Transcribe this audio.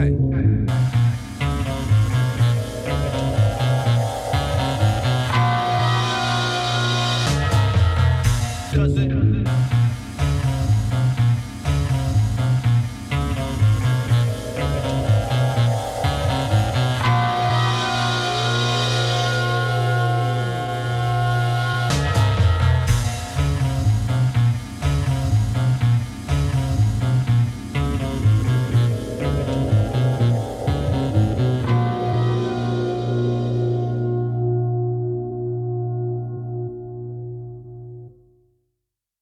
Cause it